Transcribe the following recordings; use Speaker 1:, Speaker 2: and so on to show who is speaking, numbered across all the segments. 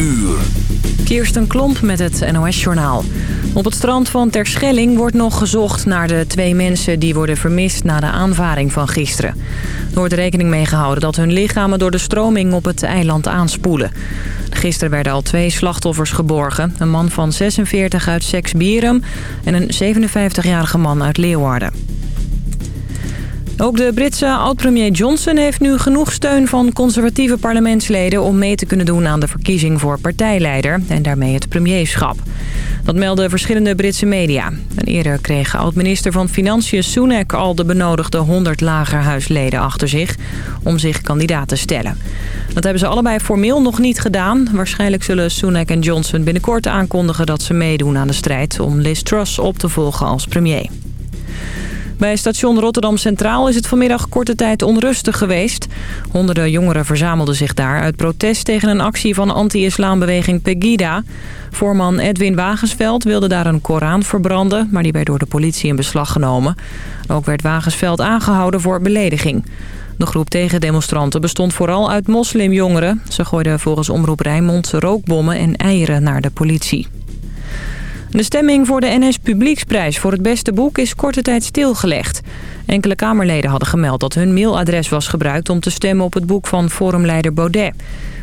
Speaker 1: uur.
Speaker 2: Kirsten Klomp met het NOS-journaal. Op het strand van Terschelling wordt nog gezocht naar de twee mensen... die worden vermist na de aanvaring van gisteren. Er wordt rekening mee gehouden dat hun lichamen door de stroming op het eiland aanspoelen. Gisteren werden al twee slachtoffers geborgen. Een man van 46 uit Seksbierum en een 57-jarige man uit Leeuwarden. Ook de Britse oud-premier Johnson heeft nu genoeg steun van conservatieve parlementsleden... om mee te kunnen doen aan de verkiezing voor partijleider en daarmee het premierschap. Dat melden verschillende Britse media. Eerder kreeg oud-minister van Financiën Sunak al de benodigde 100 lagerhuisleden achter zich... om zich kandidaat te stellen. Dat hebben ze allebei formeel nog niet gedaan. Waarschijnlijk zullen Sunak en Johnson binnenkort aankondigen dat ze meedoen aan de strijd... om Liz Truss op te volgen als premier. Bij station Rotterdam Centraal is het vanmiddag korte tijd onrustig geweest. Honderden jongeren verzamelden zich daar uit protest tegen een actie van anti-islambeweging Pegida. Voorman Edwin Wagensveld wilde daar een Koran verbranden, maar die werd door de politie in beslag genomen. Ook werd Wagensveld aangehouden voor belediging. De groep tegendemonstranten bestond vooral uit moslimjongeren. Ze gooiden volgens Omroep Rijnmond rookbommen en eieren naar de politie. De stemming voor de NS Publieksprijs voor het beste boek is korte tijd stilgelegd. Enkele Kamerleden hadden gemeld dat hun mailadres was gebruikt om te stemmen op het boek van forumleider Baudet.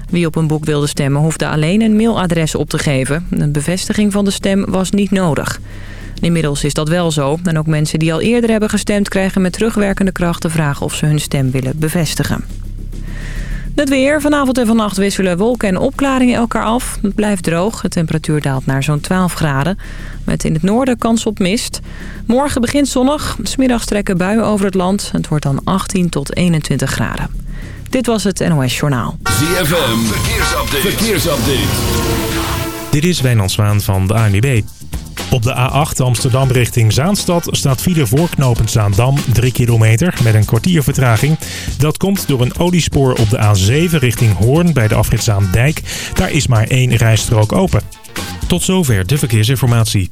Speaker 2: Wie op een boek wilde stemmen hoefde alleen een mailadres op te geven. Een bevestiging van de stem was niet nodig. Inmiddels is dat wel zo. En ook mensen die al eerder hebben gestemd krijgen met terugwerkende kracht de vraag of ze hun stem willen bevestigen. Het weer. Vanavond en vannacht wisselen wolken en opklaringen elkaar af. Het blijft droog. De temperatuur daalt naar zo'n 12 graden. Met in het noorden kans op mist. Morgen begint zonnig. Smiddags trekken buien over het land. Het wordt dan 18 tot 21 graden. Dit was het NOS Journaal.
Speaker 1: ZFM. Verkeersupdate. Verkeersupdate.
Speaker 3: Dit is Wijnand Zwaan van de ANWB. Op de A8 Amsterdam richting Zaanstad staat file voorknopend Zaandam 3 kilometer met een kwartier vertraging. Dat komt door een oliespoor op de A7 richting Hoorn bij de afrit Zaandijk. Daar is maar één rijstrook open. Tot zover de verkeersinformatie.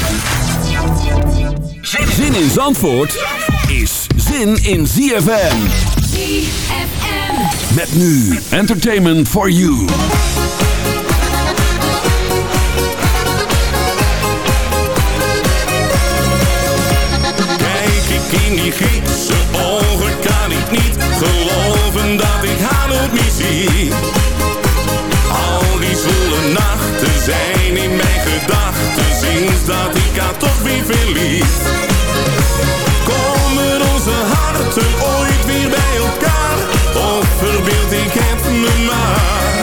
Speaker 1: Zin in Zandvoort is zin in ZFM.
Speaker 4: ZFM.
Speaker 1: Met nu Entertainment for You.
Speaker 5: Kijk ik in die gietse ogen, kan ik niet geloven dat ik haar nooit meer zie. Al die zwoele nachten zijn in mijn gedachten sinds dat ik haar toch weer verlies. Komen onze harten ooit weer bij elkaar, of verbeeld ik het me maar?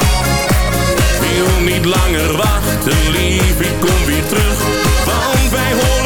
Speaker 5: Wil niet langer wachten, lief, ik kom weer terug, want wij horen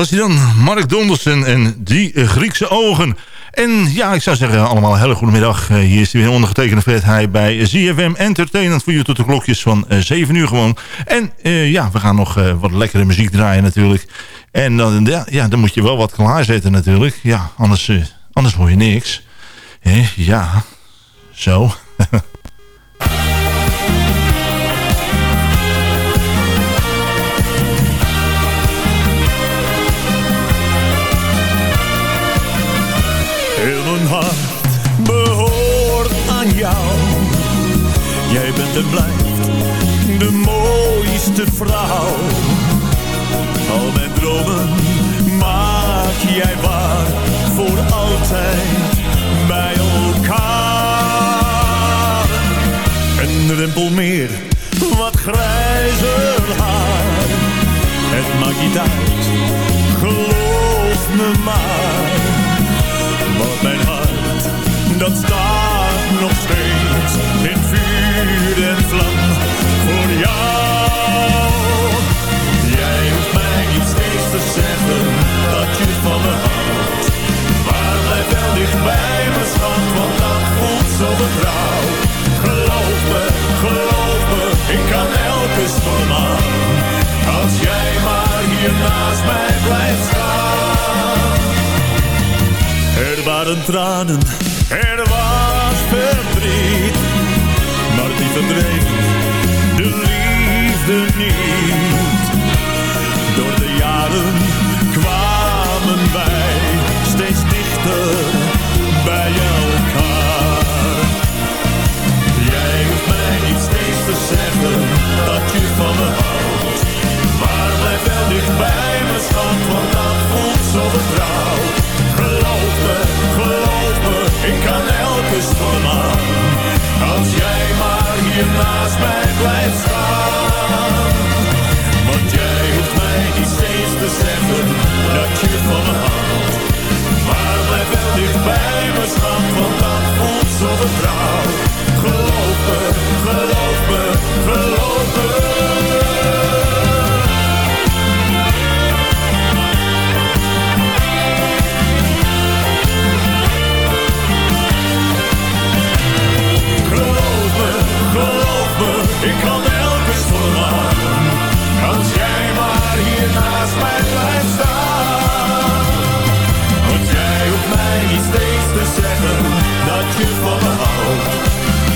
Speaker 5: was
Speaker 4: hij dan. Mark Dondersen en die Griekse ogen. En ja, ik zou zeggen allemaal een hele goede middag. Eh, hier is hij weer ondergetekende Fred Heij bij ZFM Entertainment voor je tot de klokjes van 7 eh, uur gewoon. En ja, we gaan nog wat lekkere muziek draaien natuurlijk. En dan, ja, dan moet je wel wat klaarzetten natuurlijk. Ja, anders, anders hoor je niks. ja, zo.
Speaker 6: En blijft de mooiste vrouw. Al mijn dromen maak jij waar voor altijd bij elkaar. Een rimpel meer, wat grijzer haar. Het maakt niet uit, geloof me maar. Want mijn hart, dat staat nog steeds in vuur en vlam voor jou. Jij hoeft mij niet steeds te zeggen dat je van me houdt. Maar blijf wel dicht bij me, schat, want dat voelt zo vertrouwd. Geloof me, geloof me, ik kan elke storm aan. Als jij maar hier naast mij blijft staan. Er waren tranen, de liefde niet. Door de jaren kwamen wij steeds dichter bij elkaar. Jij hoeft mij niet steeds te zeggen dat je van me houdt. Maar blijf wel dicht bij me, schat, want dat voelt zo vertrouwd. Geloof me, ik kan elke storm aan. Naast mij blijft staan. Want jij hoeft mij niet steeds te zeggen dat je van me houdt. Maar blijf wel dicht bij me, schat, want dat voelt zo vertrouwd. Ik kan elke storm aan. Als jij maar hier naast mij blijft staan. Want jij hoeft mij niet steeds te zeggen dat je van me houdt.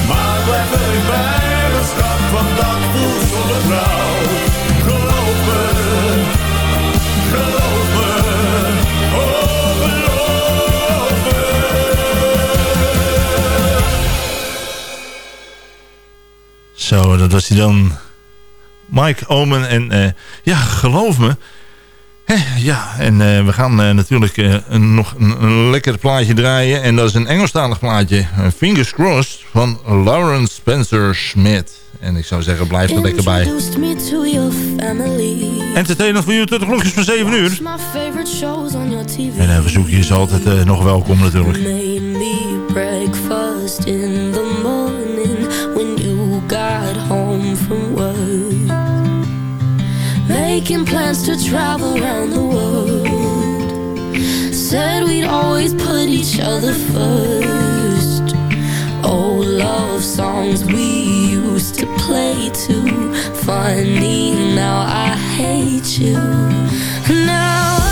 Speaker 6: Maar blijf er bij me, schat, want dat voelt zo vertrouwd.
Speaker 4: Zo, dat was hij dan. Mike Omen en eh, ja, geloof me. Hè, ja, en eh, we gaan eh, natuurlijk een, nog een, een lekker plaatje draaien. En dat is een Engelstalig plaatje. Fingers Crossed van Lawrence Spencer Smith. En ik zou zeggen, blijf er lekker bij. Entertainment voor jullie tot de klokjes van 7 uur. En uh, verzoekje is altijd nog welkom natuurlijk.
Speaker 7: Making plans to travel around the world. Said we'd always put each other first. Old love songs we used to play too. Funny, now I hate you. Now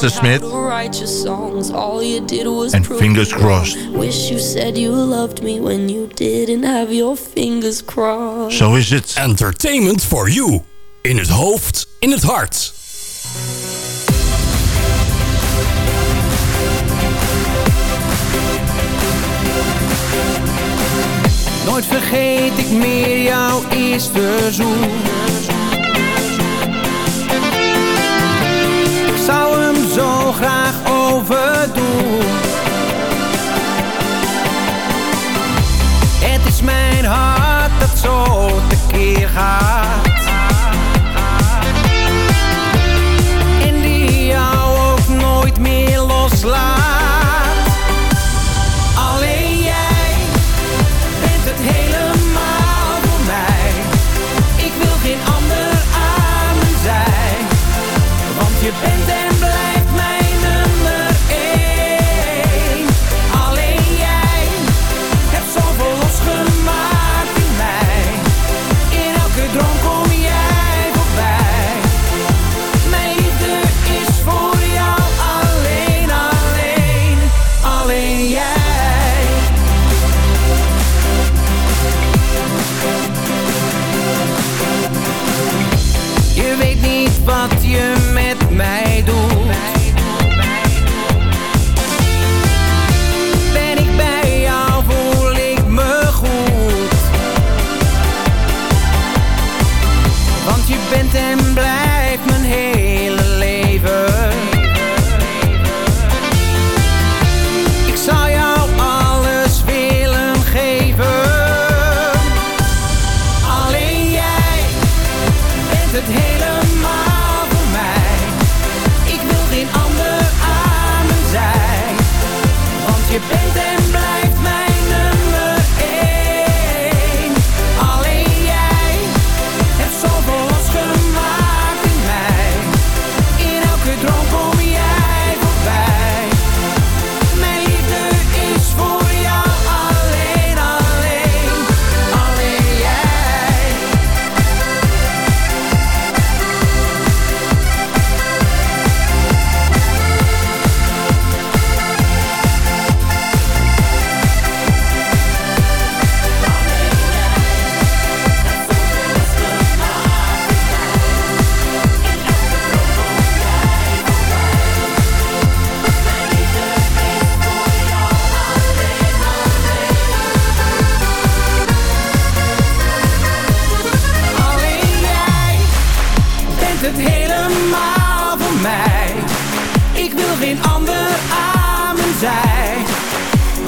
Speaker 7: Mr.
Speaker 4: Smith.
Speaker 7: En
Speaker 4: fingers crossed.
Speaker 7: Wish you said you loved me when you didn't have your fingers crossed.
Speaker 4: Zo so is het.
Speaker 8: Entertainment for you. In het hoofd, in het hart.
Speaker 9: Nooit vergeet ik meer jouw eerste verzoek graag overdoen. Het is mijn hart dat zo tekeer gaat.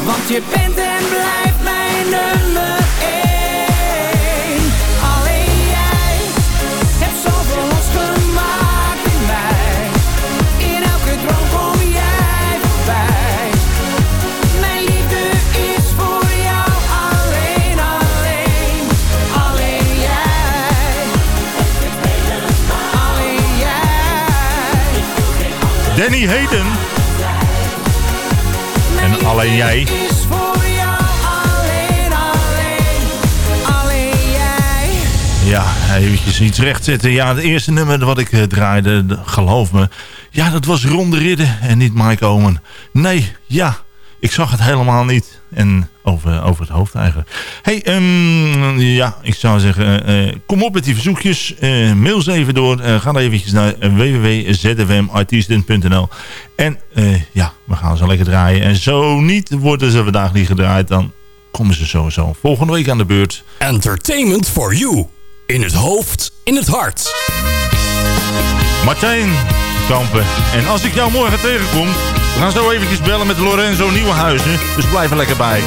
Speaker 9: Want je bent en blijft mijn nummer 1. Alleen jij hebt zoveel losgemaakt in mij. In elke droom kom jij voorbij. Mijn liefde is voor jou alleen, alleen. Alleen jij. Alleen jij.
Speaker 4: Danny Heden alleen jij. Ja, eventjes iets rechtzetten. Ja, het eerste nummer wat ik eh, draaide, geloof me. Ja, dat was ronde Ridder en niet Mike Omen. Nee, ja, ik zag het helemaal niet. En over, over het hoofd eigenlijk. hey, ehm, ja, ik zou zeggen, eh, kom op met die verzoekjes. Eh, mail ze even door. Eh, ga dan eventjes naar www.zfmartiesten.nl En eh, ja, we gaan ze lekker draaien. En zo niet worden ze vandaag niet gedraaid, dan komen ze sowieso volgende week aan de beurt.
Speaker 1: Entertainment for you. In het hoofd, in het hart.
Speaker 4: Martijn En als ik jou morgen tegenkom, we gaan zo eventjes bellen met Lorenzo Nieuwenhuizen. Dus blijf er lekker bij.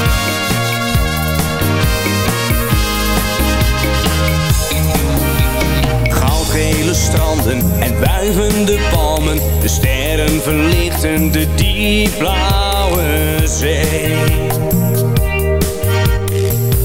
Speaker 10: Goudgele stranden en wuivende palmen. De sterren verlichten de diepblauwe zee.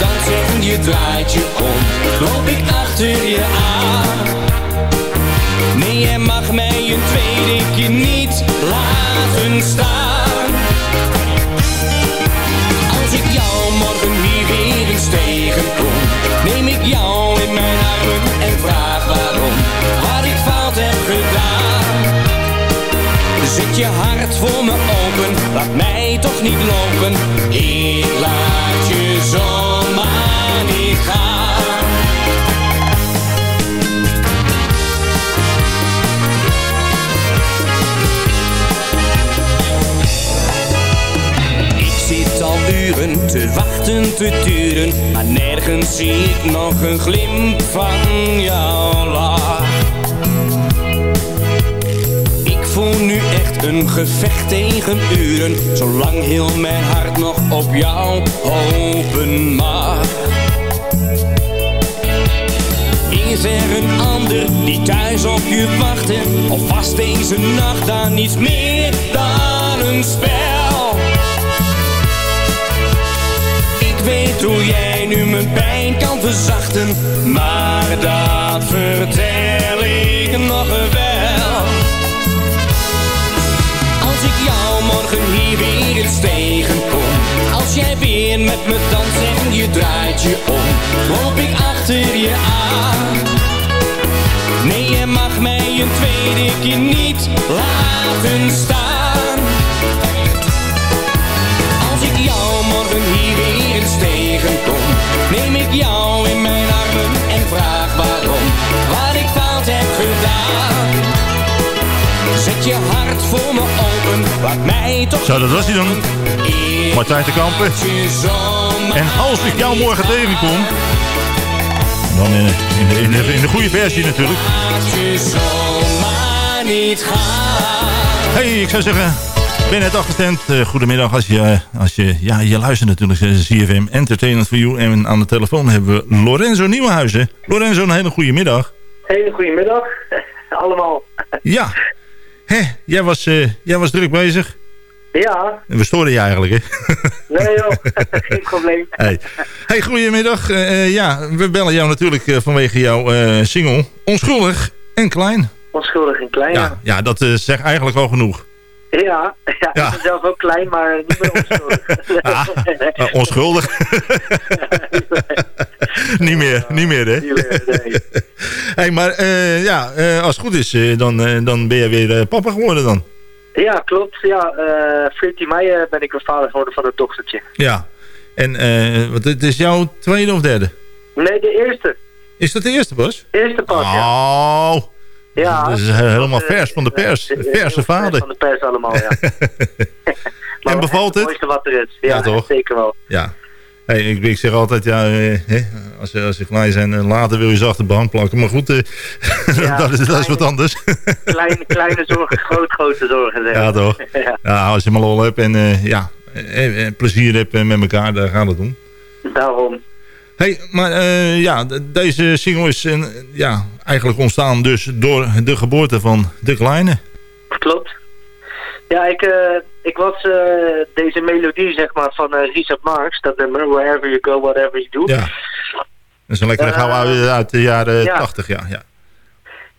Speaker 10: Danst en je draait je om. Loop ik achter je aan. Nee, jij mag mij een tweede keer niet laten staan. Als ik jou morgen hier weer eens tegenkom Neem ik jou in mijn armen en vraag waarom. Wat ik fout heb gedaan. Zet je hart voor me open, laat mij toch niet lopen. Ik laat je zomaar Ik zit al uren te wachten, te turen, maar nergens zie ik nog een glimp van jouw lach. Nu echt een gevecht tegen uren. Zolang heel mijn hart nog op jou hopen mag. Is er een ander die thuis op je wachtte? Of was deze nacht dan niets meer dan een spel? Ik weet hoe jij nu mijn pijn kan verzachten Maar dat vertel ik nog wel morgen hier weer eens tegenkom. Als jij weer met me danst en je draait je om Loop ik achter je aan. Nee, je mag mij een tweede keer niet laten staan Zet je hart voor me open, laat mij toch
Speaker 4: Zo, dat was hij dan. Martijn de Kampen. En als ik jou morgen tegenkom, dan in, in, de, in, de, in de goede versie natuurlijk. Hey, ik zou zeggen, ben het afgestemd. Eh, goedemiddag, als je, eh, als je, ja, je luistert natuurlijk naar CFM Entertainment for You. En aan de telefoon hebben we Lorenzo Nieuwenhuizen. Lorenzo, een hele goede middag.
Speaker 11: Hele goedemiddag, allemaal.
Speaker 4: Ja, Hè, jij, was, eh, jij was druk bezig.
Speaker 11: Ja,
Speaker 4: En we storen je eigenlijk, hè?
Speaker 11: nee joh, geen probleem.
Speaker 4: Hey, hey goedemiddag. Eh, eh, ja, we bellen jou natuurlijk vanwege jouw eh, single Onschuldig en Klein.
Speaker 11: Onschuldig en klein.
Speaker 4: Ja, ja dat eh, zegt eigenlijk al genoeg.
Speaker 11: Ja, ja, ik ben zelf ook klein, maar niet meer onschuldig.
Speaker 4: Ah, onschuldig. niet meer, niet meer hè?
Speaker 11: Niet meer, nee.
Speaker 4: hey, maar eh, ja, eh, als het goed is, eh, dan, dan ben je weer papa geworden dan.
Speaker 11: Ja, klopt. Ja, eh 14 mei ben ik weer vader geworden van een dochtertje.
Speaker 4: Ja. En wat, het is jouw tweede of derde?
Speaker 11: Nee, de eerste.
Speaker 4: Is dat de eerste, Bas?
Speaker 11: Eerste pas, ja.
Speaker 4: Oh,
Speaker 11: ja.
Speaker 4: dat is helemaal vers van de pers. Verse vader.
Speaker 11: vers van de pers allemaal, ja. Maar
Speaker 4: En bevalt het?
Speaker 11: mooiste wat er is. Ja,
Speaker 4: Ja, toch?
Speaker 11: zeker wel.
Speaker 4: Ja. Hey, ik, ik zeg altijd, ja, eh, als, ze- als ze klein zijn, eh, later wil je ze achter de plakken. Maar goed, eh,
Speaker 11: Ja,
Speaker 4: dat, is, dat is wat anders.
Speaker 11: Kleine, kleine zorgen, groot, grote zorgen. zeg
Speaker 4: ja, toch?
Speaker 11: Ja.
Speaker 4: Ja, als je maar lol hebt en eh, ja, eh, plezier hebt met elkaar, daar gaat het om.
Speaker 11: Daarom.
Speaker 4: hey, maar ja, deze single is ja, eigenlijk ontstaan dus door de geboorte van de Kleine.
Speaker 11: Klopt. Ja, ik, eh, ik was eh, deze melodie, zeg maar, van eh Richard Marx, dat nummer, Wherever You Go, Whatever You Do.
Speaker 4: Ja. Dat is een lekkere gauw uit, de jaren
Speaker 11: ja.
Speaker 4: 80, ja. ja.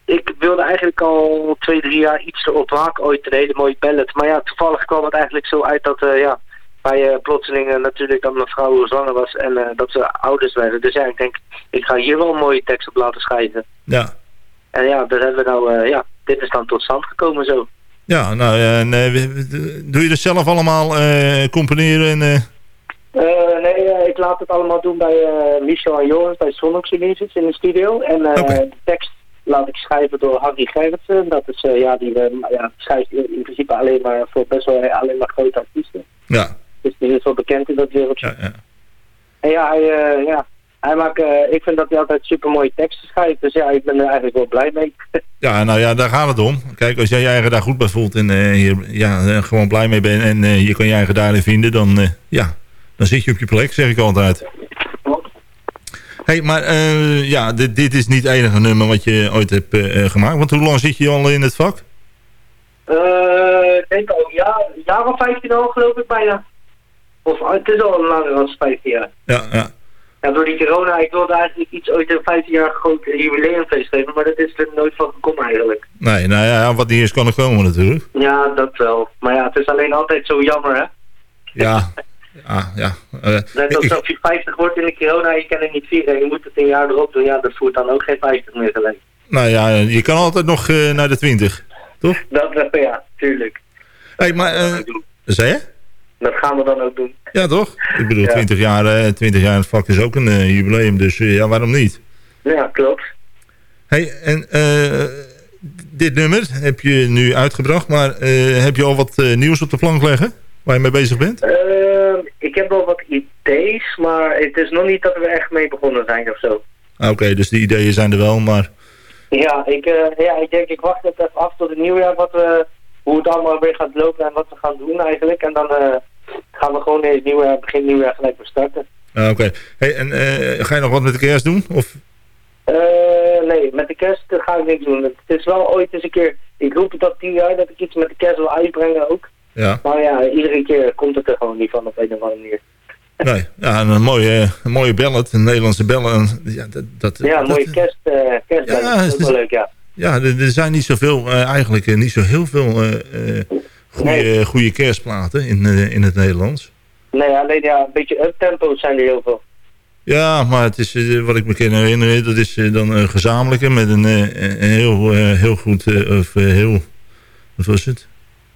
Speaker 11: Ik wilde eigenlijk al twee, drie jaar iets erop maken, ooit een hele mooie ballad. Maar ja, toevallig kwam het eigenlijk zo uit dat, ja, bij eh, plotseling natuurlijk dat mijn vrouw zwanger was en dat ze ouders werden. Dus ja, ik denk, ik ga hier wel een mooie tekst op laten schrijven.
Speaker 4: Ja,
Speaker 11: En ja, dat hebben we nou, ja, dit is dan tot stand gekomen zo.
Speaker 4: Ja nou, eh, we- doe je dat zelf allemaal eh, componeren en... eh,
Speaker 11: nee, ik laat het allemaal doen bij Michel en Joris bij Sonox Music in de studio. En de tekst laat ik schrijven door Harry Gerritsen. Dat is, ja, die ja, schrijft in, in principe alleen maar voor best wel alleen maar grote artiesten.
Speaker 4: ja,
Speaker 11: Dus die is wel bekend in dat wereldje.
Speaker 4: ja, ja.
Speaker 11: En ja, hij, ja, hij maakt, eh, ik vind dat hij altijd super mooie teksten schrijft. Dus ja, ik ben er eigenlijk wel blij mee.
Speaker 4: Ja, nou ja, daar gaat het om. Kijk, als jij je eigen daar goed bij voelt en eh, je ja, er gewoon blij mee bent en eh, je kan je eigen daarin vinden, dan, eh, ja, dan zit je op je plek, zeg ik altijd. hey, maar eh, ja, dit, dit is niet het enige nummer wat je ooit hebt eh, eh, gemaakt. Want hoe lang zit je al in het vak?
Speaker 11: Eh, ik denk al een jaar, of 15 al geloof ik bijna. Of eh, het is al langer dan 15 jaar.
Speaker 4: Ja, ja.
Speaker 11: Ja, door die corona, ik wilde eigenlijk iets ooit een 15 jaar groot jubileumfeest geven, maar dat is er nooit van gekomen eigenlijk.
Speaker 4: Nee, nou ja, wat niet is kan er komen natuurlijk.
Speaker 11: Ja, dat wel. Maar ja, het is alleen altijd zo jammer, hè?
Speaker 4: Ja, ja, ja. eh,
Speaker 11: Net als als je 50 wordt in de corona, je kan het niet vieren en je moet het een jaar erop doen, ja, dat voert dan ook geen 50 meer gelijk.
Speaker 4: nou ja, je kan altijd nog eh, naar de 20, toch?
Speaker 11: Dat, ja, tuurlijk.
Speaker 4: hey, maar, eh, zei je?
Speaker 11: Dat gaan we dan ook doen.
Speaker 4: Ja, toch? Ik bedoel,
Speaker 11: Ja.
Speaker 4: 20 jaar, eh, 20 jaar in het vak is ook een eh, jubileum, dus eh, ja, waarom niet?
Speaker 11: Ja, klopt.
Speaker 4: hey, en eh, dit nummer heb je nu uitgebracht, maar eh, heb je al wat eh, nieuws op de plank leggen waar je mee bezig bent?
Speaker 11: Eh, ik heb wel wat ideeën, maar het is nog niet dat we echt mee begonnen zijn of zo.
Speaker 4: Ah, Oké, dus die ideeën zijn er wel, maar
Speaker 11: Ja, ik, eh, ja, ik denk ik wacht het even af tot het nieuwjaar wat we, hoe het allemaal weer gaat lopen en wat we gaan doen eigenlijk. En dan eh, gaan we gewoon in het begin nieuwjaar gelijk weer starten.
Speaker 4: ah, oké. Hey, en eh, ga je nog wat met de kerst doen? Of?
Speaker 11: Eh, nee, met de kerst ga ik niks doen. Het is wel ooit eens een keer, ik roep het al tien jaar dat ik iets met de kerst wil uitbrengen ook.
Speaker 4: Ja,
Speaker 11: Maar ja, iedere keer komt het er gewoon niet van op een of andere manier.
Speaker 4: nee. Ja, een mooie, een mooie ballad, een Nederlandse ballad. Ja, dat, dat,
Speaker 11: Ja,
Speaker 4: dat-
Speaker 11: mooie kerst, eh kerstbellen,
Speaker 4: Ja,
Speaker 11: dat is wel leuk, ja.
Speaker 4: Ja, er, er zijn niet zoveel, eh, eigenlijk niet zo heel veel goede, goede kerstplaten in, eh, in het Nederlands.
Speaker 11: Nee, alleen ja, een beetje uptempo's zijn er heel veel.
Speaker 4: Ja, maar het is, eh, wat ik me kan herinneren, dat is eh, dan een gezamenlijke met een, eh, een heel, eh, heel goed, eh, of eh, heel, wat was het?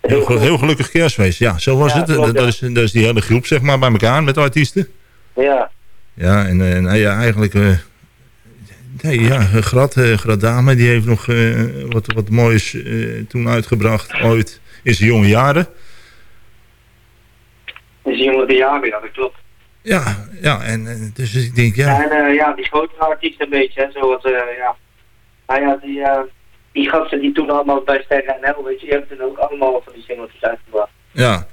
Speaker 4: Heel,
Speaker 11: Heel
Speaker 4: gelukkig kerstfeest, ja, zo was
Speaker 11: Ja,
Speaker 4: het.
Speaker 11: klopt,
Speaker 4: dat,
Speaker 11: ja.
Speaker 4: is, dat is die hele groep, zeg maar, bij elkaar met de artiesten.
Speaker 11: Ja,
Speaker 4: Ja, en eh, nou ja, eigenlijk, eh, nee, ja, Grad, eh Grad Dame, die heeft nog eh, wat, wat moois eh, toen uitgebracht, ooit, in zijn jonge jaren.
Speaker 11: dus jongen de jaren, ja, dat klopt.
Speaker 4: Ja, ja, en dus ik denk, ja,
Speaker 11: Ja, en eh, ja, die grotere artiesten een beetje, hè, zoals, eh, ja. Nou ja, die, eh, die gasten die toen allemaal bij Sterren NL, weet je, die hebben toen ook allemaal van die singeltjes uitgebracht.
Speaker 4: ja.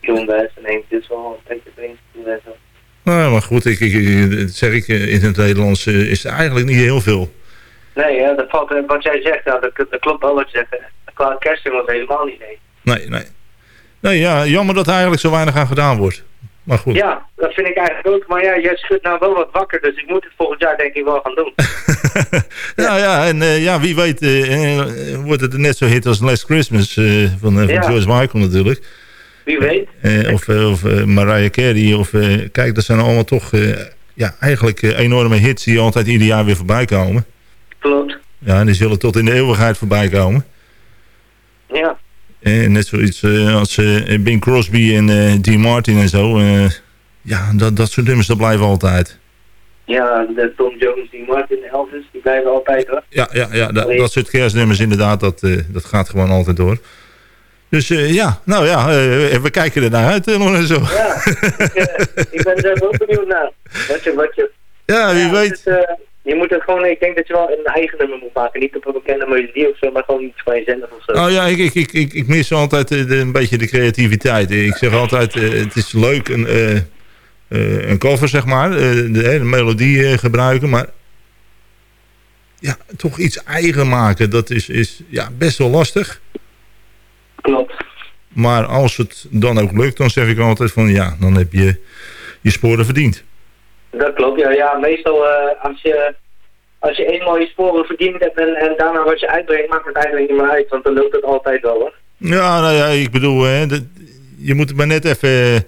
Speaker 11: John West en dit is wel een beetje en.
Speaker 4: Nou, maar goed, ik, ik, zeg ik, in het Nederlands is er eigenlijk niet heel veel.
Speaker 11: Nee, hè, dat valt, wat jij zegt, dat, dat klopt wel wat je zegt. Qua kerstsingels helemaal niet, nee.
Speaker 4: Nee, nee. Nee, ja, jammer dat er eigenlijk zo weinig aan gedaan wordt. Maar goed.
Speaker 11: Ja, dat vind ik eigenlijk ook. Maar ja, jij schudt nou wel wat wakker, dus ik moet het volgend jaar denk ik wel gaan doen.
Speaker 4: nou ja, en eh, ja, wie weet eh, eh, wordt het net zo hit als Last Christmas van, van
Speaker 11: Ja.
Speaker 4: George Michael natuurlijk.
Speaker 11: Wie weet.
Speaker 4: Of of Mariah Carey. Of, kijk, dat zijn allemaal toch ja, eigenlijk enorme hits die altijd ieder jaar weer voorbij komen.
Speaker 11: Klopt.
Speaker 4: Ja, en die zullen tot in de eeuwigheid voorbij komen.
Speaker 11: Ja.
Speaker 4: Net zoiets eh, als eh, Bing Crosby en eh Dean Martin en zo. ja, dat, dat soort nummers, dat blijven altijd.
Speaker 11: Ja, de Tom Jones, die Martin Elvis, die blijven altijd hoor.
Speaker 4: Ja, ja, ja dat, dat soort kerstnummers inderdaad, dat, dat gaat gewoon altijd door. Dus ja, nou ja, we kijken er naar uit, eh, Lorenzo.
Speaker 11: Ja, ik, eh, ik ben er benieuwd naar. Wat je, wat je...
Speaker 4: Ja, wie
Speaker 11: Ja,
Speaker 4: weet.
Speaker 11: Het eh, je moet het gewoon, ik denk dat je wel een eigen nummer moet maken. Niet op een bekende melodie of zo, maar gewoon iets van je zender of zo.
Speaker 4: Oh ja, ik, ik, ik, ik, mis altijd eh, de- een beetje de creativiteit. Ik zeg altijd, eh, het is leuk een, eh, een cover, zeg maar. de hele melodie gebruiken, maar... Ja, toch iets eigen maken, dat is, is ja, best wel lastig.
Speaker 11: Klopt.
Speaker 4: Maar als het dan ook lukt, dan zeg ik altijd van... Ja, dan heb je je sporen verdiend.
Speaker 11: Dat klopt, ja. ja meestal eh, als, je, als je eenmaal je sporen verdiend hebt en, en daarna wat je uitbrengt, maakt het eigenlijk niet meer uit. Want dan loopt het altijd wel hoor.
Speaker 4: Ja, nou ja, ik bedoel, hè, dat- je moet maar net even,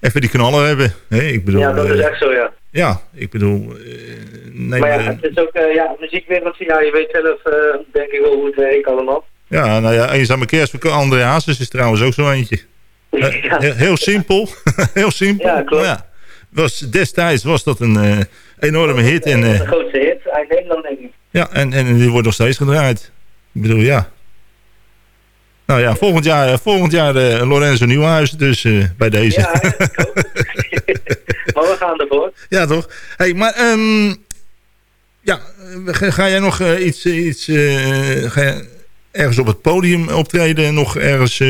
Speaker 4: even die knallen hebben. Hè? Ik bedoel,
Speaker 11: ja, dat is
Speaker 4: eh,
Speaker 11: echt zo, ja.
Speaker 4: ja, ik bedoel... eh, nee,
Speaker 11: maar ja,
Speaker 4: maar,
Speaker 11: het is ook, eh, ja, muziekwereld, ja, je weet zelf, denk ik wel hoe het werkt allemaal.
Speaker 4: Ja, nou ja, eenzame kerstvakantie. André Hazes is trouwens ook zo eentje. Eh,
Speaker 11: Ja.
Speaker 4: he- Heel simpel. heel simpel.
Speaker 11: Ja, klopt.
Speaker 4: Was, destijds was dat een eh, enorme hit. En,
Speaker 11: Dat is
Speaker 4: eh,
Speaker 11: de grootste hit uit Nederland, denk ik.
Speaker 4: ja, en, en die wordt nog steeds gedraaid. Ik bedoel, ja. Nou ja, volgend jaar, eh, volgend jaar Lorenzo Nieuwhuis, dus bij deze.
Speaker 11: Ja, maar we gaan ervoor.
Speaker 4: Ja, toch? Hey, maar ehm, ja, ga, ga jij nog iets, iets ga ergens op het podium optreden, nog ergens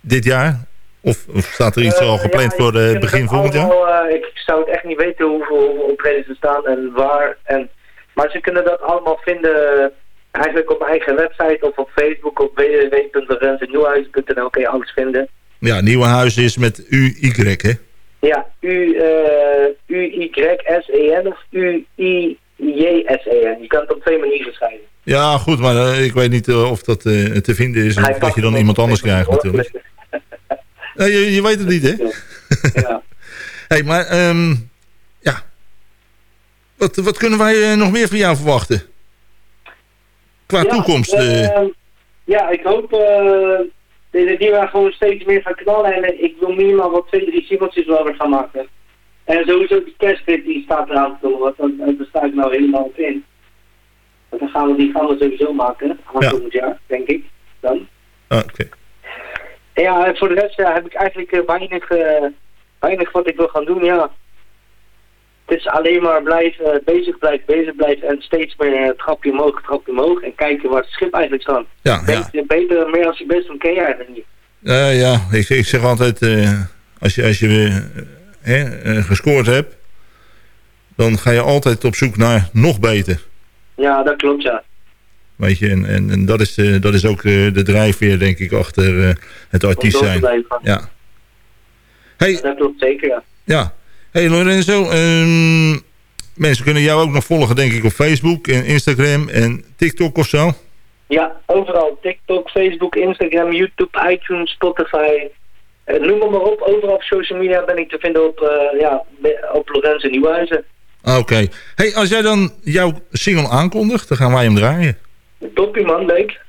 Speaker 4: dit jaar? Of, of staat er iets
Speaker 11: Eh,
Speaker 4: al gepland
Speaker 11: ja,
Speaker 4: voor
Speaker 11: ik
Speaker 4: eh, begin volgend jaar?
Speaker 11: eh, ik zou het echt niet weten hoeveel, optredens er staan en waar. En, maar ze kunnen dat allemaal vinden eigenlijk op mijn eigen website of op Facebook op www.lorenzennieuwhuizen.nl kun je alles vinden.
Speaker 4: Ja, Nieuwenhuis is met UY, hè?
Speaker 11: Ja, U, eh U-Y-S-E-N of U-I-J-S-E-N. Je kan het op twee manieren schrijven.
Speaker 4: Ja, goed, maar eh, ik weet niet eh, of dat eh, te vinden is. Of dat je dan iemand anders krijgt natuurlijk. Nee, je, je weet het niet, hè?
Speaker 11: Ja.
Speaker 4: hey, maar ehm, ja. Wat, wat kunnen wij eh, nog meer van jou verwachten? Qua
Speaker 11: Ja,
Speaker 4: toekomst.
Speaker 11: eh,
Speaker 4: eh,
Speaker 11: ja, ik hoop eh, dat die we gewoon steeds meer gaan knallen. En ik wil minimaal wat twee, drie singeltjes wel weer gaan maken. En sowieso die kerstfit die staat eraan te komen. want daar- sta ik nou helemaal op in. Want dan gaan we, die gaan we sowieso maken. Aankomend jaar, denk ik. Dan.
Speaker 4: ah, oké.
Speaker 11: Ja, en voor de rest ja, heb ik eigenlijk eh, weinig, eh, weinig wat ik wil gaan doen, ja. Het is alleen maar blijven, bezig blijven, bezig blijven en steeds meer eh, trapje omhoog, trapje omhoog. En kijken waar het schip eigenlijk staat.
Speaker 4: Ja, ja.
Speaker 11: Beter, beter meer als je best doen ken je eigenlijk niet.
Speaker 4: Eh, ja, ik, ik zeg altijd, eh, als je, als je eh, hè, eh, gescoord hebt, dan ga je altijd op zoek naar nog beter.
Speaker 11: Ja, dat klopt, ja.
Speaker 4: Weet je, en, en, en dat, is, eh, dat is ook eh, de drijfveer, denk ik, achter eh, het artiest zijn. Ja. Hey,
Speaker 11: Dat klopt zeker, ja.
Speaker 4: ja. Hey Lorenzo, ehm, mensen kunnen jou ook nog volgen, denk ik, op Facebook en Instagram en TikTok of zo.
Speaker 11: Ja, overal. TikTok, Facebook, Instagram, YouTube, iTunes, Spotify. Noem maar, op. Overal op social media ben ik te vinden op, eh ja, op Lorenzo Nieuwhuizen.
Speaker 4: Ah, Oké. Hey, als jij dan jouw single aankondigt, dan gaan wij hem draaien.
Speaker 11: Toppie man, leuk.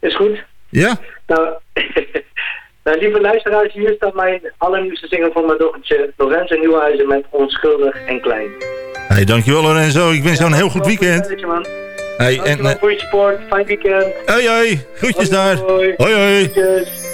Speaker 11: Is goed.
Speaker 4: Ja?
Speaker 11: Nou, nou, lieve luisteraars, hier staat mijn allernieuwste single van mijn dochtertje Lorenzo Nieuwhuizen met Onschuldig en Klein.
Speaker 4: Hey, dankjewel Lorenzo. Ik wens jou een heel goed weekend.
Speaker 11: Dankjewel, man.
Speaker 4: Hey, en, eh,
Speaker 11: voor je support. Fijn weekend.
Speaker 4: hoi hoi. Groetjes daar.
Speaker 11: hoi.
Speaker 4: Hoi hoi.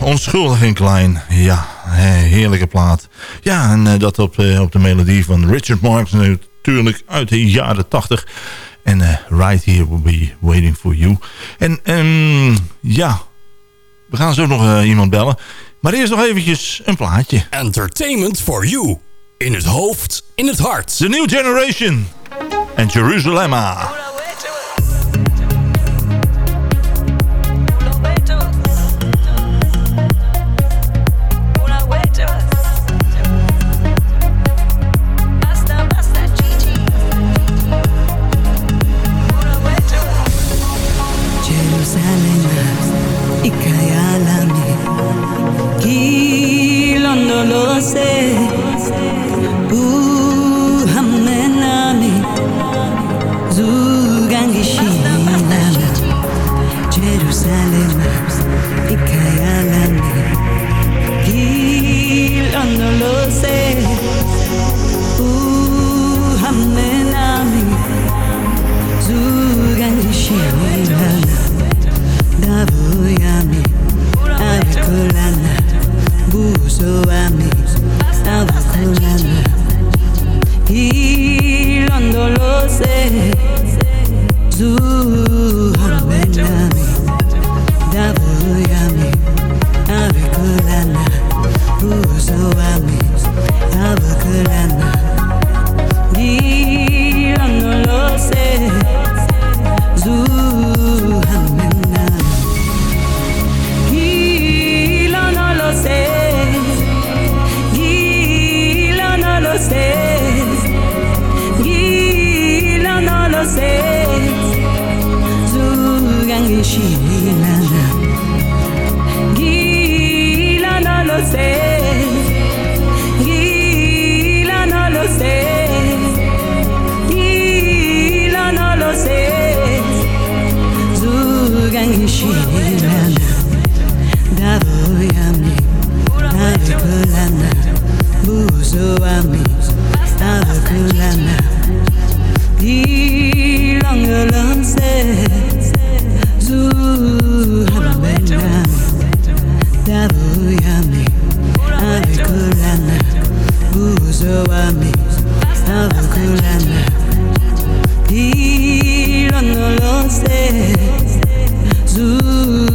Speaker 10: Onschuldig en klein.
Speaker 4: Ja, heerlijke plaat. Ja, en eh, dat op, eh, op de melodie van Richard Marks natuurlijk uit de jaren 80. En eh, Right Here Will Be Waiting For You. En ehm, ja, we gaan zo nog iemand bellen. Maar eerst nog eventjes een plaatje.
Speaker 1: Entertainment for you. In het hoofd, in het hart.
Speaker 4: The New Generation. En
Speaker 12: Jerusalem. y cae a la. Zul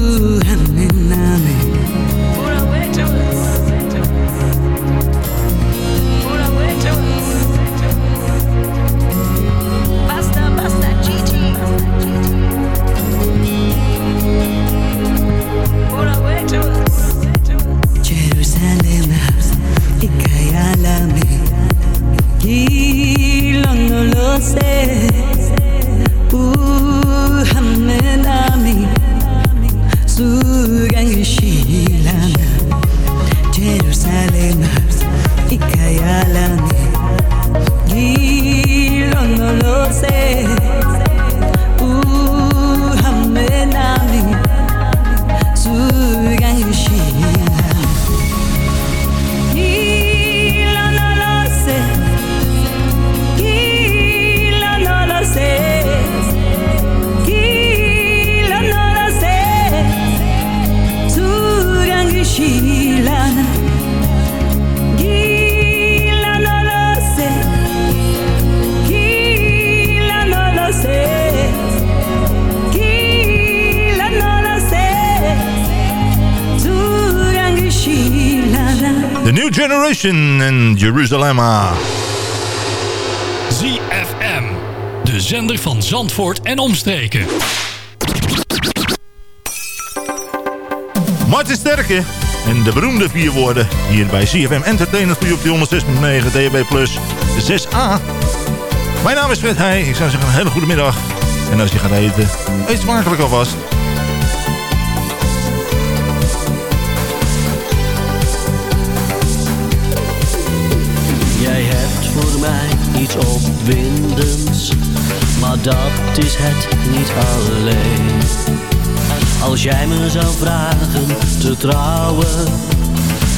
Speaker 12: Jerusalem.
Speaker 8: ZFM. De zender van Zandvoort en omstreken.
Speaker 4: Martin Sterke en de beroemde vier woorden hier bij CFM Entertainment op die 106.9 DHB Plus 6A. Mijn naam is Fred Heij. Ik zou zeggen een hele goede middag. En als je gaat eten, eet smakelijk alvast.
Speaker 13: Dat is het niet alleen. Als jij me zou vragen te trouwen,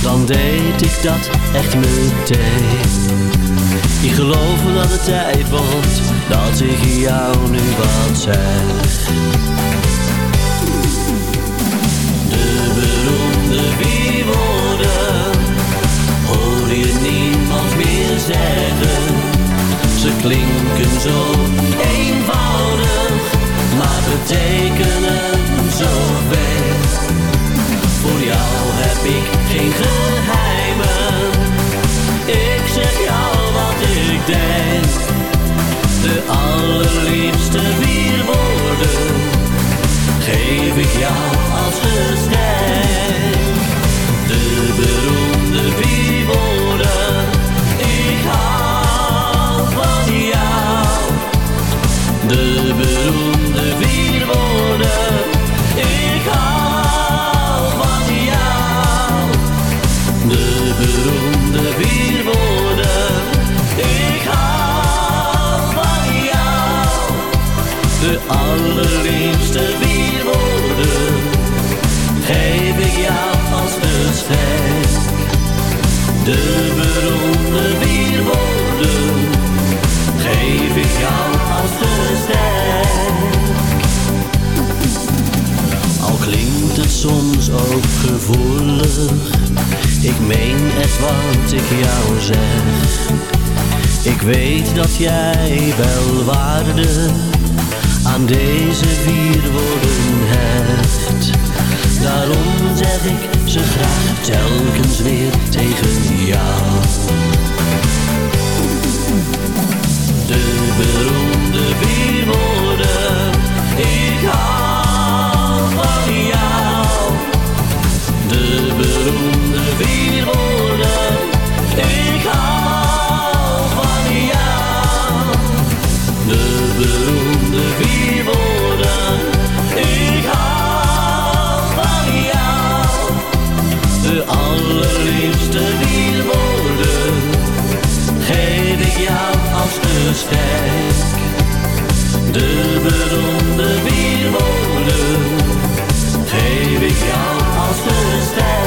Speaker 13: dan deed ik dat echt meteen. Ik geloof dat het tijd wordt dat ik jou nu wat zeg. De beroemde vier woorden hoor je niemand meer zeggen. Ze klinken zo eenvoudig, maar betekenen zoveel. Voor jou heb ik geen geheimen. Ik zeg jou wat ik denk. De allerliefste vier woorden geef ik jou als geschenk. De beroemde vier woorden. Ik hou De beroemde vier. Ik hou van jou. De beroemde vier. Ik hou van jou. De allerliefste vier. Geef ik jou als. De beroemde vier. Geef ik jou als geschenk. Al klinkt het soms ook gevoelig Ik meen echt wat ik jou zeg. Ik weet dat jij wel waarde Aan deze vier woorden hecht Daarom zeg ik ze graag telkens weer tegen jou De beroemde vier woorden Ik hou van jou. De beroemde De beroemde vier woorden Geef ik jou als geschenk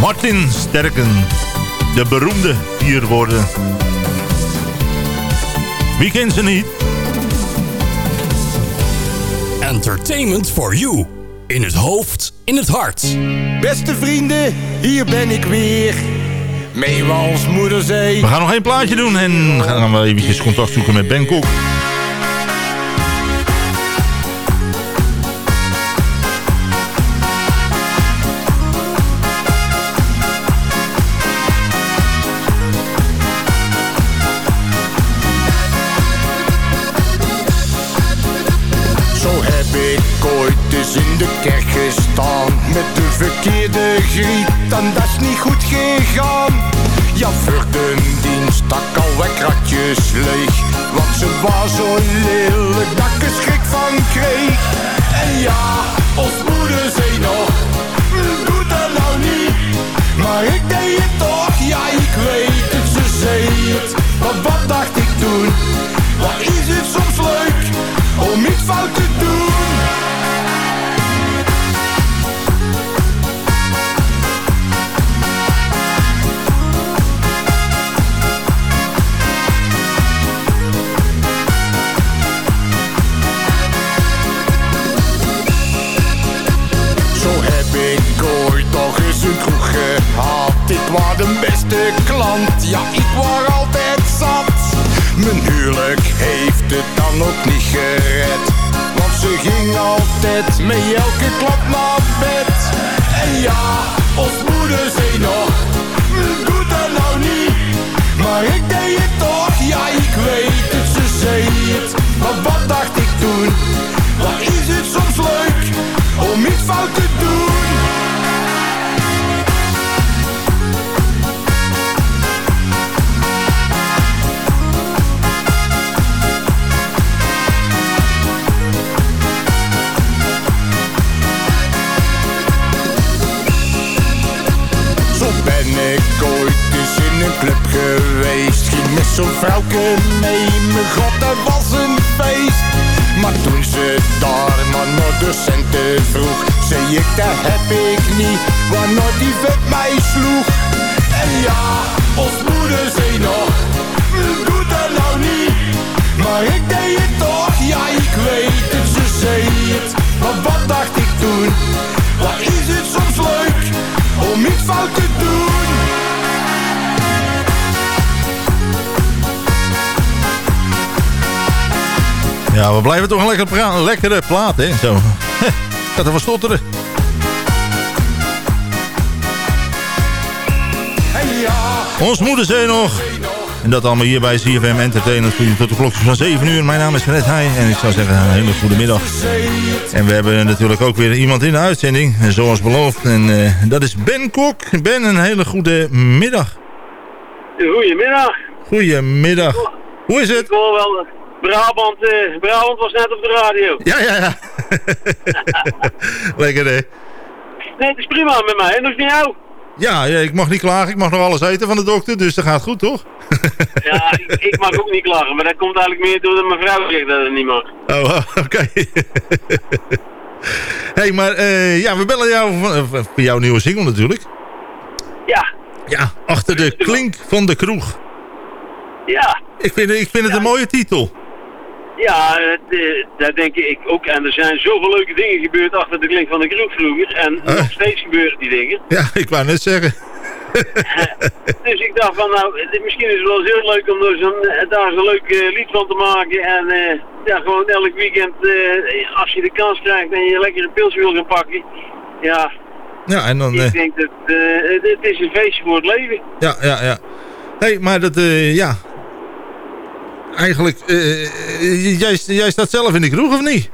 Speaker 4: Martin Sterken. De beroemde vier woorden. Wie kent ze niet?
Speaker 8: Entertainment for you. In het hoofd, in het hart.
Speaker 14: Beste vrienden, hier ben ik weer. Meewals moederzee.
Speaker 4: We gaan nog één plaatje doen en gaan we eventjes contact zoeken met Ben Kok.
Speaker 14: Verkeerde griet en dat is niet goed gegaan. Ja, voor de dienst stak al kratjes leeg. Want ze was zo lelijk dat ik er schrik van kreeg. En ja, ons moeder zei nog huwelijk heeft het dan ook niet gered. Want ze ging altijd met elke klap naar bed. En ja, ons moeder zei nog, doe dat nou niet. Maar ik deed het toch, ja ik weet het, ze zei het. Maar wat dacht ik toen? Wat is het soms leuk om iets fout te doen? Zo'n vrouwke mee, mijn god dat was een feest. Maar toen ze daar maar naar de vroeg Zei ik dat heb ik niet, waarna die vet mij sloeg. En ja, ons moeder zei nog, doe dat nou niet. Maar ik deed het toch, ja ik weet het, ze zei het. Maar wat
Speaker 4: we blijven toch een lekker pra- lekkere plaat, hè? Zo. Gaat er van stotteren. Ons moeder zei nog. En dat allemaal hier bij CFM Entertainment tot de klokjes van 7 uur. Mijn naam is Fred Heij en ik zou zeggen een hele goede middag. En we hebben natuurlijk ook weer iemand in de uitzending, zoals beloofd. En eh, dat is Ben Kok. Ben, een hele goede middag.
Speaker 15: Goedemiddag.
Speaker 4: Goedemiddag. Hoe is het?
Speaker 15: Ik hoor wel, Brabant, eh, Brabant was net op de radio.
Speaker 4: Ja, ja, ja. Lekker hè?
Speaker 15: Nee, het is prima met mij. En hoe is het met jou?
Speaker 4: Ja, ja, ik mag niet klagen. Ik mag nog alles eten van de dokter, dus dat gaat goed, toch?
Speaker 15: Ja, ik, ik mag ook niet klagen, maar dat komt eigenlijk meer doordat mijn vrouw zegt dat het niet mag.
Speaker 4: Oh, oké. hey, maar eh, ja, we bellen jou voor, eh, jouw nieuwe single natuurlijk.
Speaker 15: Ja.
Speaker 4: Ja, achter de klink van de kroeg.
Speaker 15: Ja.
Speaker 4: Ik vind, ik vind het een mooie titel.
Speaker 15: Ja, het, eh, dat denk ik ook. En er zijn zoveel leuke dingen gebeurd achter de klink van de kroeg vroeger. En nog steeds gebeuren die dingen.
Speaker 4: Ja, ik wou net zeggen.
Speaker 15: Dus ik dacht van, nou, misschien is het wel eens heel leuk om er zo'n, eh, daar zo'n leuk eh, lied van te maken. En ja, gewoon elk weekend, als je de kans krijgt en je lekker een pilsje wil gaan pakken. Ja,
Speaker 4: Ja, en dan...
Speaker 15: ik denk dat het, het is een feestje voor het leven.
Speaker 4: ja, ja, ja. hey, maar dat, ja... Eigenlijk, eh, jij, jij staat zelf in de kroeg, of niet?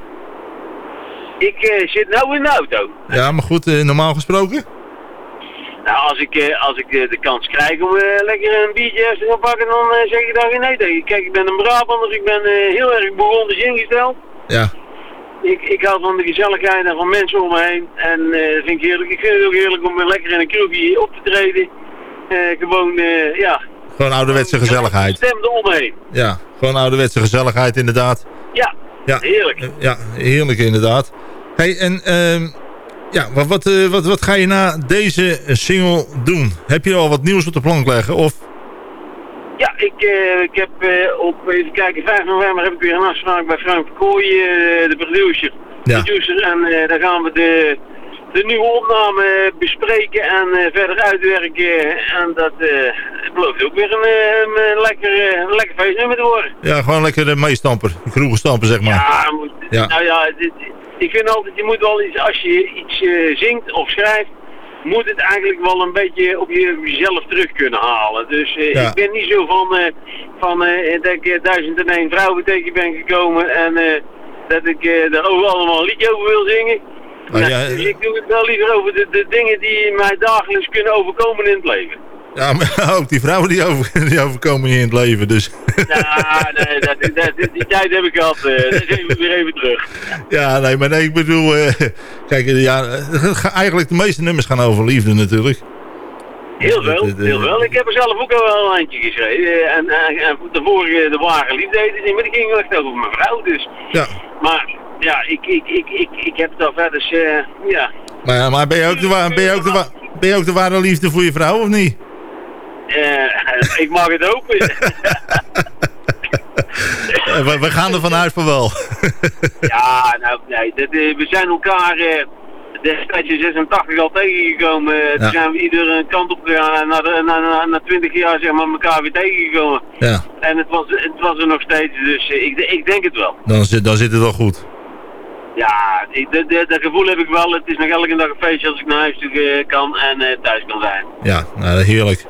Speaker 15: Ik eh, zit nou in de auto.
Speaker 4: Ja, maar goed, eh, normaal gesproken.
Speaker 15: Nou, als ik, eh, als ik eh, de kans krijg om eh, lekker een biertje ergens te gaan pakken, dan eh, zeg ik daar geen nee tegen. Kijk, ik ben een Brabander, ik ben eh, heel erg Burgondisch ingesteld.
Speaker 4: Ja.
Speaker 15: Ik, ik hou van de gezelligheid en van mensen om me heen. En eh, dat vind ik heerlijk. Ik vind het ook heerlijk om lekker in een kroegje op te treden. Eh, gewoon, eh, ja,
Speaker 4: Gewoon ouderwetse gezelligheid.
Speaker 15: stem eromheen.
Speaker 4: Ja, gewoon ouderwetse gezelligheid inderdaad.
Speaker 15: Ja,
Speaker 4: Ja.
Speaker 15: heerlijk.
Speaker 4: Eh, Ja, heerlijk inderdaad. hey, en ehm, ja, wat, wat, eh, wat, wat ga je na deze single doen? Heb je al wat nieuws op de plank leggen? Of,
Speaker 15: Ja, ik, eh, ik heb op, even kijken, 5 november heb ik weer een afspraak bij Frank Kooi, de producer.
Speaker 4: Ja.
Speaker 15: producer. En daar gaan we de, de nieuwe opname bespreken en eh, verder uitwerken. En dat eh, belooft ook weer een, eh, een lekker, eh, een lekker feestnummer te worden.
Speaker 4: ja, gewoon lekker de meestamper. De kroegenstamper, zeg maar.
Speaker 15: Ja, moet,
Speaker 4: Ja.
Speaker 15: nou ja, dit, ik vind altijd, je moet wel iets, als je iets eh, zingt of schrijft, moet het eigenlijk wel een beetje op, je, op jezelf terug kunnen halen. Dus eh,
Speaker 4: Ja.
Speaker 15: ik ben niet zo van, eh, van eh, dat ik eh, duizend en één vrouwen tegen ben gekomen en eh, dat ik eh, daar ook allemaal een liedje over wil zingen.
Speaker 4: Nou ja,
Speaker 15: dus ik doe het wel liever over de, de dingen die mij dagelijks kunnen overkomen in het leven.
Speaker 4: Ja, maar ook die vrouwen die, over, die overkomen je in het leven, dus...
Speaker 15: Ja, nee, dat, dat, die tijd heb ik gehad. eh dat even, weer even terug.
Speaker 4: Ja, nee, maar nee, ik bedoel... eh, kijk, eh, ja, eigenlijk de meeste nummers gaan over liefde natuurlijk.
Speaker 15: Heel veel,
Speaker 4: dat-
Speaker 15: heel veel. Ik heb er zelf ook al wel een eindje geschreven. En, en, en de vorige, de ware liefde heette maar die ging echt over mijn vrouw. Dus.
Speaker 4: Ja.
Speaker 15: Maar ja, ik, ik, ik, ik, ik heb daar verder, dus, eh, ja.
Speaker 4: Maar, maar ben, je ook de, ben, je ook de, ben je ook de ware liefde voor je vrouw, of niet?
Speaker 15: Eh, ik mag het hopen.
Speaker 4: Eh, we, we gaan er vanuit van wel.
Speaker 15: ja, nou, nee, dat, eh, we zijn elkaar, eh, destijds in 86 al tegengekomen. Eh,
Speaker 4: Ja.
Speaker 15: Toen zijn we ieder een kant op gegaan en na, de- na, na, na 20 jaar zeg maar elkaar weer tegengekomen.
Speaker 4: Ja,
Speaker 15: En het was, het was er nog steeds, dus eh, ik, ik denk het wel.
Speaker 4: dan zit, dan zit het wel goed.
Speaker 15: Ja, dat gevoel heb ik wel. Het is nog elke dag een feestje als ik naar huis toe eh, kan en eh, thuis kan zijn.
Speaker 4: Ja, nou, heerlijk.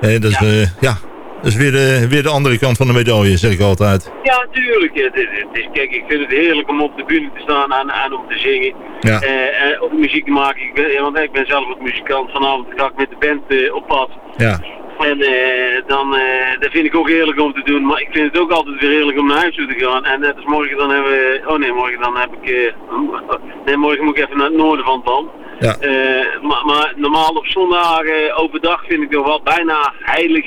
Speaker 4: Eh, dat, is,
Speaker 15: Ja.
Speaker 4: ja, dat is weer de, weer de andere kant van de medaille, zeg ik altijd.
Speaker 15: Ja, tuurlijk. Het, is- het is, kijk, ik vind het heerlijk om op de bühne te staan en, en om te zingen.
Speaker 4: Ja.
Speaker 15: Eh, en ook muziek te maken. Ik ben, ja, want ik ben zelf ook muzikant. Vanavond ga ik met de band op pad.
Speaker 4: Ja,
Speaker 15: En eh, dan, eh, dat vind ik ook heerlijk om te doen. Maar ik vind het ook altijd weer heerlijk om naar huis toe te gaan. En net als morgen dan hebben we... Oh nee, morgen dan heb ik... eh, nee, morgen moet ik even naar het noorden van het land.
Speaker 4: Ja.
Speaker 15: Eh, maar, maar normaal op zondag eh, overdag vind ik nog wel bijna heilig.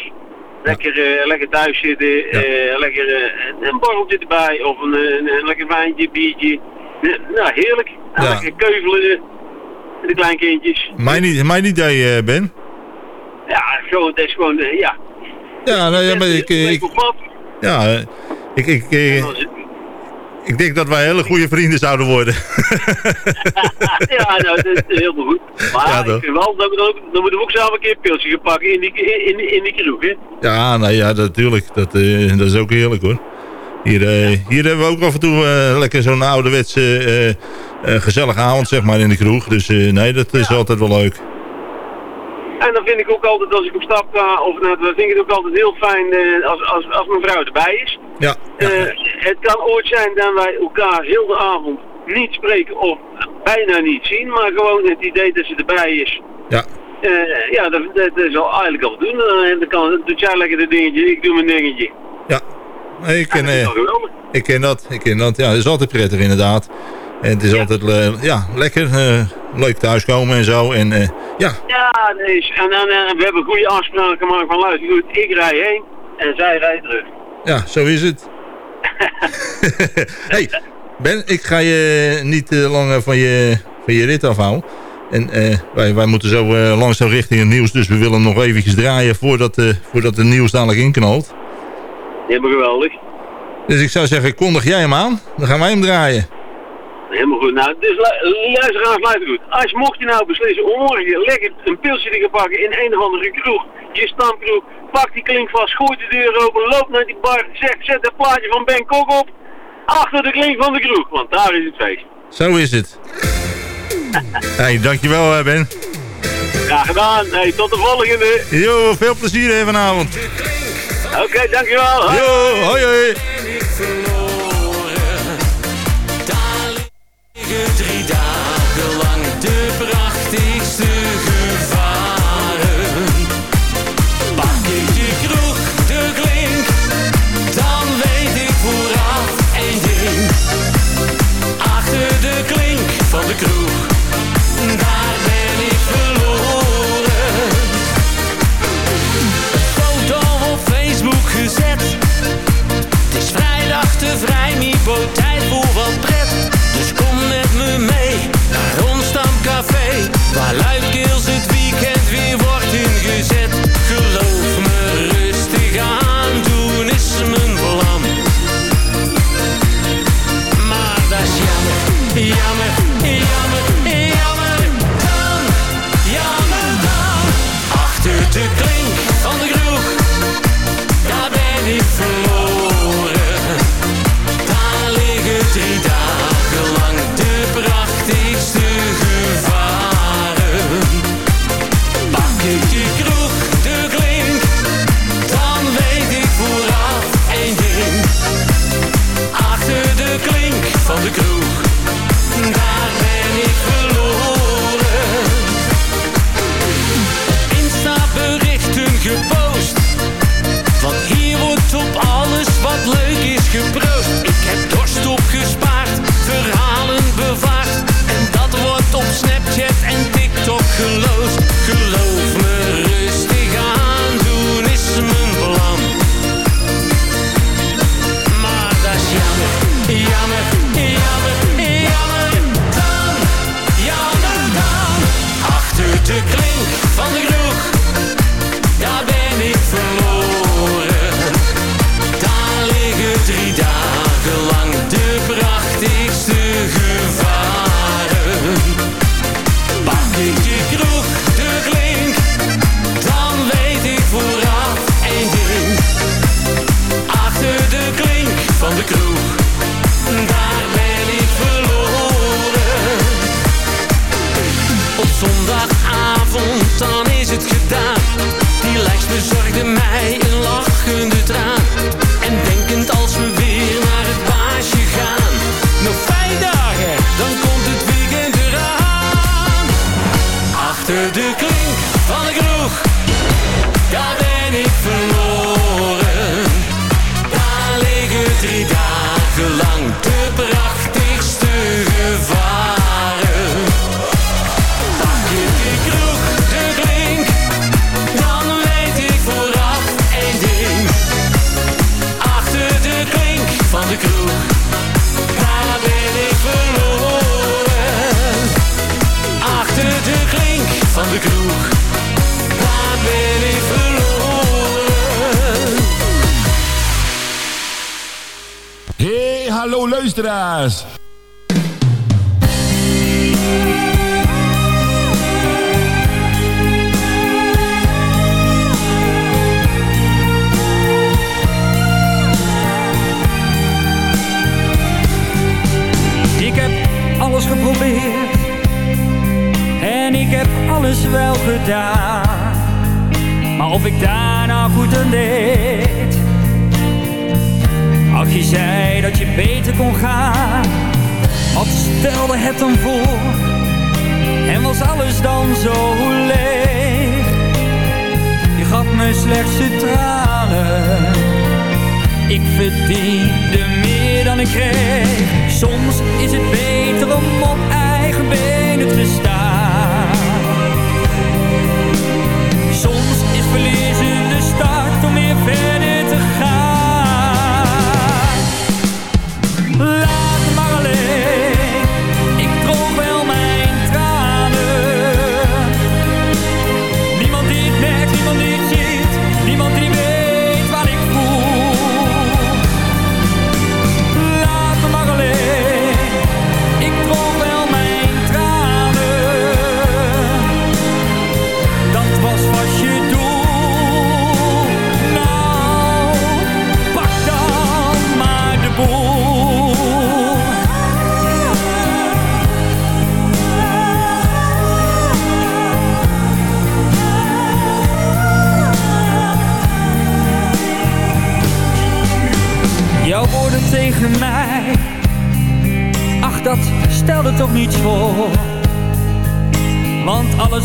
Speaker 15: Lekker, eh, lekker thuis zitten. eh, lekker eh, een borreltje erbij. Of een, een, een lekker wijntje, biertje. Nou, heerlijk.
Speaker 4: Ja.
Speaker 15: Lekker keuvelen. met De kleinkindjes.
Speaker 4: mijn, mijn idee, eh, Ben.
Speaker 15: Ja, het is gewoon... eh, ja,
Speaker 4: Ja, nou, ja, maar ik, ik, ja, ik, ik, ik denk dat wij hele goede vrienden zouden worden.
Speaker 15: ja, nou, dat is helemaal goed. Maar
Speaker 4: Ja,
Speaker 15: ik
Speaker 4: toch?
Speaker 15: vind wel, dan, dan, dan moeten we ook zelf een keer een pilsje gaan pakken in die, in, in, die kroeg, hè.
Speaker 4: Ja, nou ja, natuurlijk. Dat, eh, dat is ook heerlijk hoor. Hier, eh, hier hebben we ook af en toe lekker zo'n ouderwetse gezellige avond zeg maar in de kroeg. Dus nee, dat is altijd wel leuk.
Speaker 15: En dan vind ik ook altijd, als ik op stap ga, of nou, dan vind ik het ook altijd heel fijn eh, als, als, als mijn vrouw erbij is.
Speaker 4: Ja,
Speaker 15: Eh, het kan ooit zijn dat wij elkaar heel de avond niet spreken of bijna niet zien, maar gewoon het idee dat ze erbij is.
Speaker 4: Ja.
Speaker 15: Eh, ja, dat, dat, dat is al eigenlijk al doen. Dan, kan, doet jij lekker de dingetje, ik doe mijn dingetje.
Speaker 4: Nee, ik, ken,
Speaker 15: dat
Speaker 4: ik ken dat. Ik ken dat. Ja, het is altijd prettig inderdaad. En het is altijd eh, ja, lekker. eh, leuk thuiskomen en zo. En eh, ja,
Speaker 15: Ja, nee, en, en, en we hebben goede afspraken gemaakt van luister goed, ik rij heen en zij rijdt terug.
Speaker 4: ja, zo is het. hey, Ben, ik ga je niet eh, lang van je, van je rit afhouden. En wij, wij moeten zo eh, langzaam richting het nieuws. Dus we willen nog eventjes draaien voordat, eh voordat het nieuws dadelijk inknalt.
Speaker 15: Helemaal geweldig.
Speaker 4: Dus ik zou zeggen, kondig jij hem aan. Dan gaan wij hem draaien.
Speaker 15: Helemaal goed. Nou, dus lu- luisteraars, luister goed. Als mocht je nou beslissen om morgen lekker een pilsje te gaan pakken in een of andere kroeg, je stamkroeg, pak die klink vast, gooi de deur open, loop naar die bar, zeg, zet het plaatje van Ben Kok op, achter de klink van de kroeg, want daar is het feest.
Speaker 4: Zo is het. hey, dankjewel eh, Ben.
Speaker 15: Graag gedaan. Hey, tot de volgende.
Speaker 4: Yo, veel plezier hè, vanavond.
Speaker 15: Oké, dankjewel. Hoi.
Speaker 4: Yo, hoi hoi.
Speaker 10: Drie dagen lang de prachtigste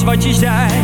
Speaker 10: wat
Speaker 16: je zei.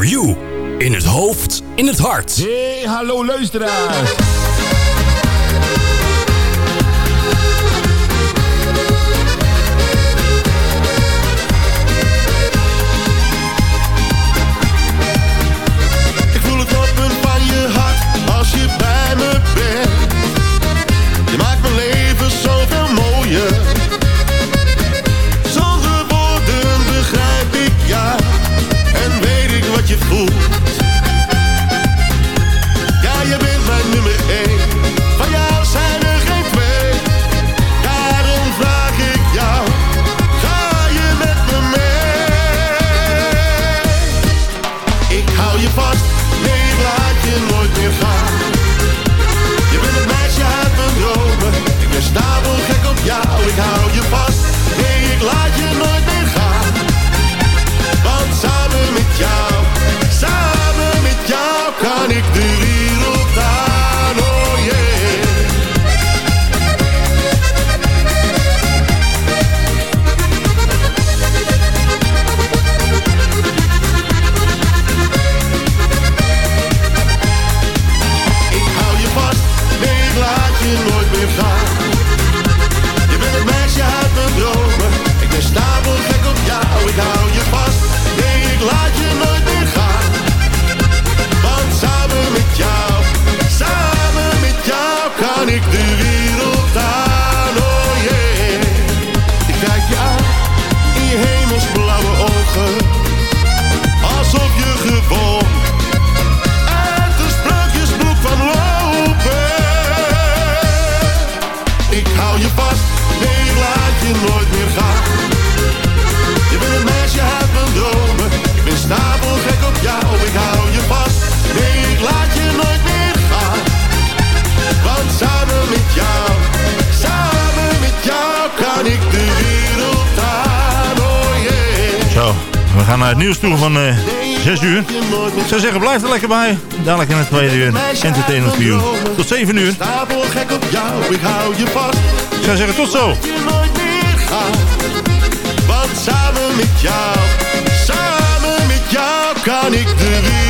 Speaker 8: For You. In het hoofd, in het hart.
Speaker 17: Hey, hallo luisteraars.
Speaker 18: Lord, nooit
Speaker 4: meer. Gaan naar het nieuws toe van eh 6 uur. Ik zou zeggen, blijf er lekker bij. Dadelijk in het tweede uur. Entertainment you. Tot 7 uur.
Speaker 18: Gek op jou, ik hou je vast.
Speaker 4: Ik zou zeggen, tot zo.
Speaker 18: Want samen met jou, samen met jou kan ik de